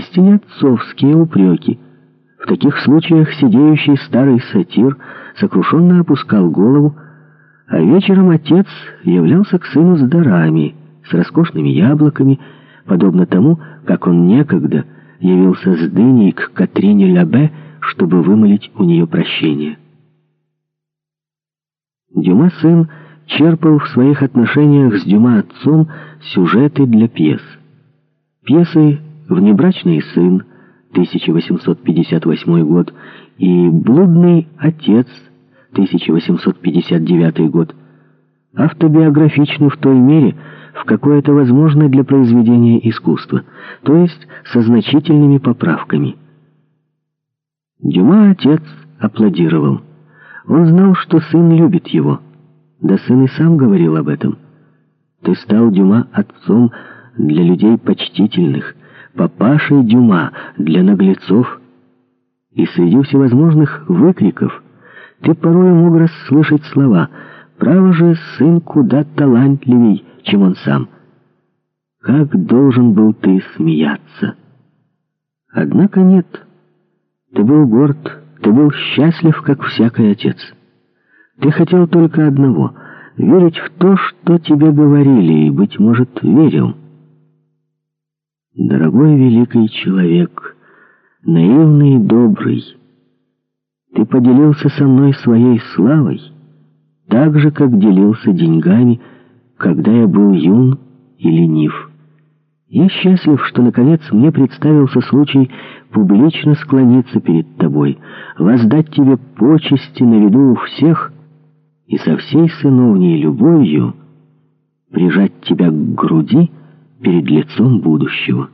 поистине отцовские упреки. В таких случаях сидеющий старый сатир сокрушенно опускал голову, а вечером отец являлся к сыну с дарами, с роскошными яблоками, подобно тому, как он некогда явился с дыней к Катрине Лабе, чтобы вымолить у нее прощение. Дюма сын черпал в своих отношениях с Дюма отцом сюжеты для пьес. Пьесы «Внебрачный сын» 1858 год и «Блудный отец» 1859 год автобиографичны в той мере, в какой это возможно для произведения искусства, то есть со значительными поправками. Дюма отец аплодировал. Он знал, что сын любит его. Да сын и сам говорил об этом. Ты стал, Дюма, отцом для людей почтительных, папашей Дюма для наглецов. И среди всевозможных выкриков ты порой мог расслышать слова «Право же, сын куда талантливей, чем он сам». Как должен был ты смеяться? Однако нет. Ты был горд, ты был счастлив, как всякий отец. Ты хотел только одного — верить в то, что тебе говорили, и, быть может, верил. Дорогой великий человек, наивный и добрый, ты поделился со мной своей славой, так же, как делился деньгами, когда я был юн и ленив. Я счастлив, что, наконец, мне представился случай публично склониться перед тобой, воздать тебе почести на виду у всех и со всей сыновней любовью прижать тебя к груди перед лицом будущего».